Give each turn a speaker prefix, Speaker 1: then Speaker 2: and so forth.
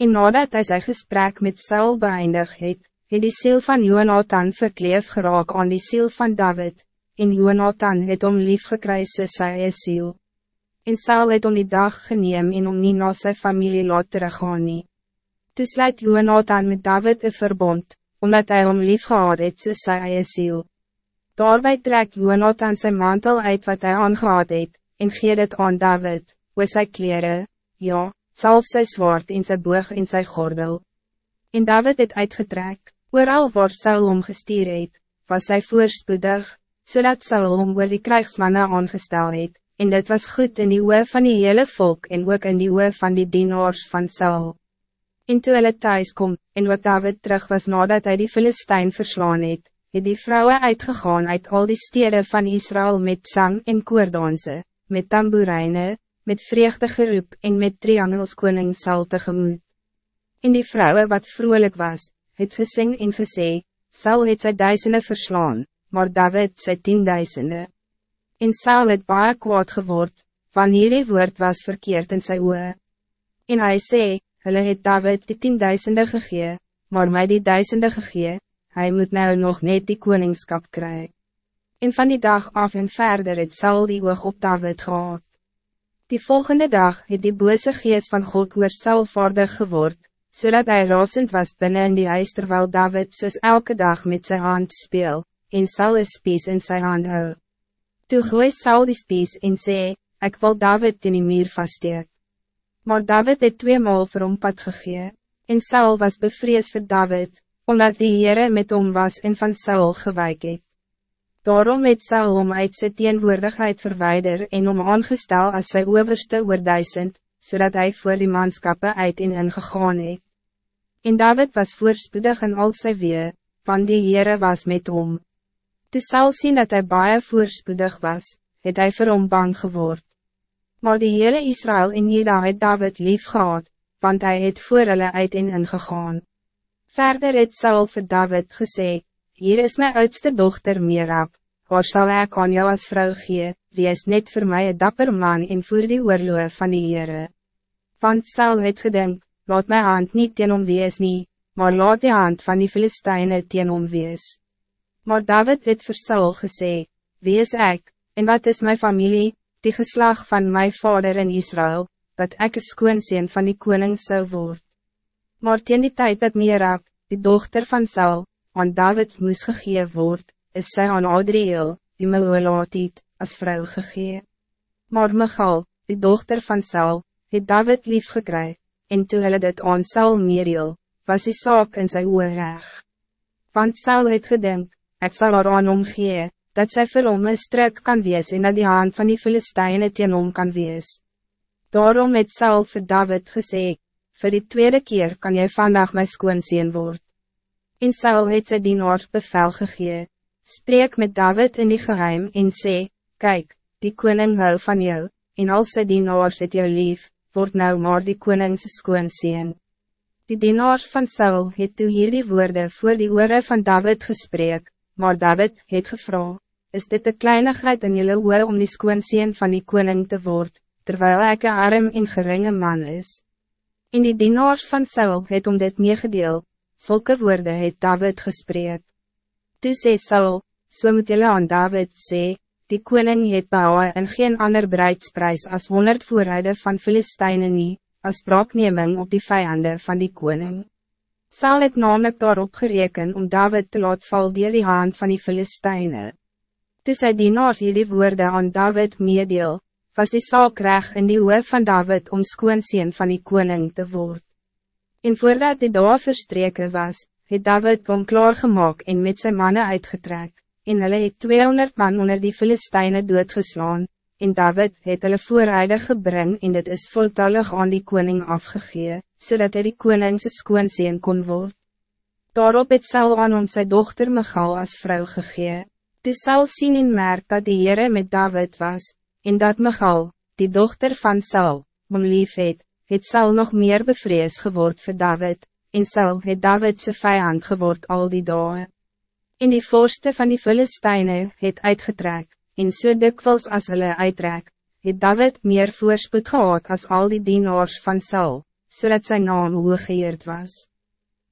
Speaker 1: En nadat hij zijn gesprek met Saul beëindig het, het die ziel van Jonathan verkleef geraak aan die ziel van David, en Jonathan het om lief gekry soos sy eie ziel. En Saul het om die dag geneem en om nie na sy familie laat teruggaan nie. Toe sluit Jonathan met David een verbond, omdat hij om lief gehad het soos sy eie ziel. Daarbij trek Jonathan zijn mantel uit wat hij aangehad het, en gee dit aan David, oor sy kleren, ja, self sy zwaard in sy boog en sy gordel. En David het uitgetrek, Ooral waar Saul omgestuur het, was hij voorspoedig, zodat Saul om oor die krijgsmannen aangestel het, en dit was goed in die oor van die hele volk en ook in die oor van die dienaars van Saul. En toe hulle thuis kom, en ook David terug was nadat hij die Filistijn verslaan het, het die vrouwen uitgegaan uit al die steden van Israël met zang en koordanse, met tamboerijnen, met vreugde geroep en met triangels koning Saul tegemoet. En die vrouwen wat vrolijk was, het gesing en gesê, Saul het sy duisende verslaan, maar David sy tienduisende. En Saul het baie kwaad geword, van hierdie woord was verkeerd in sy oe. En hij sê, hulle het David die tienduisende gegee, maar mij die duisende gegee, hij moet nou nog net die koningskap krijgen. En van die dag af en verder het Saul die oog op David gehad. Die volgende dag het die bose geest van God oor Saul vaardig geword, zodat hij rasend was binnen in die huis terwijl David soos elke dag met zijn hand speel, en Saul is spies in zijn hand hou. Toe gooi Saul die spies en sê, ik wil David in die muur vaststeek. Maar David het tweemaal vir hom pad gegee, en Saul was bevrees voor David, omdat die Heere met hom was en van Saul gewijk het. Daarom het Saul om uit sy teenwoordigheid verwijder en om aangestel as sy overste oor duisend, zodat hij voor die manskappe uit en ingegaan het. En David was voorspoedig in al sy wee, van die Heere was met hom. Toe sal sien dat hij baie voorspoedig was, het hij vir hom bang geword. Maar die hele Israël en Jeda het David lief gehad, want hij het voor hulle uit en ingegaan. Verder het Saul vir David gesê, Hier is mijn oudste dochter Mirab, waar zal ik aan jou als vrouw gee, wie is net voor mij een dapper man en voer die oorloge van die Heere. Want Saul het gedink, laat mijn hand niet teen om wees nie, maar laat die hand van die Filisteine teen om wees. Maar David het vir Saul gesê, wie is ek, en wat is mijn familie, die geslag van mijn vader in Israël, dat ek een skoonseen van die koning zou word. Maar teen die tijd dat Mirab, die dochter van Saul, aan David moes gegeven word, is sy aan Adriel, die Moelatiet, als vrouw gegee. Maar Michal, die dochter van Saul, het David lief gekry, en toe hulle dit aan Saul meereel, was die saak in sy oor reg. Want Saul het gedink, ek sal haar aan omgee, dat sy vir hom een struk kan wees en dat die hand van die Filisteine teen hom kan wees. Daarom het Saul vir David gesê, vir die tweede keer kan jy vandag my skoonseen word. En Saul het sy dienaars bevel gegee, spreek met David in die geheim en sê, Kijk, die koning hou van jou, en al sy dienaars het jou lief, word nou maar die koningse skoonseen. Die dienaars van Saul het toe hierdie woorde voor die oore van David gesprek, maar David het gevra, is dit een kleinigheid in jullie oor om die skoonseen van die koning te word, terwijl ek een arm en geringe man is? In die dienaars van Saul het om dit meegedeel, zulke woorden het David gesprek. Toe sê Saul, so moet jylle aan David sê, die koning het bouwe en geen ander bruidsprys as honderd voorrijden van Filisteine nie, as braakneming op die vijanden van die koning. Saul het namelijk daarop gereken om David te laat val dier die hand van die Filisteine. Toe sy dienaar hierdie woorde aan David meedeel, was die saak reg in die hoof van David om skoonseen van die koning te worden. En voordat die dag verstreken was, het David kom klaargemaak en met zijn mannen uitgetrek, en hulle het 200 man onder die Filisteine doodgeslaan, en David het hulle voorrijde gebring en dit is voltallig aan die koning afgegee, zodat hij die koningse skoonseen kon word. Daarop het Saul aan om sy dochter Michal als vrouw gegee. Toe Saul sien en merk dat die Heere met David was, en dat Michal, die dochter van Saul, om lief het, het Saul nog meer bevrees geword voor David, en Saul het David sy vijand geword al die dagen. En die voorste van die Filisteine het uitgetrek, en so dikwils as hulle uittrek, het David meer voorspoed gehad als al die dienaars van Saul, zodat zijn naam hooggeëerd was.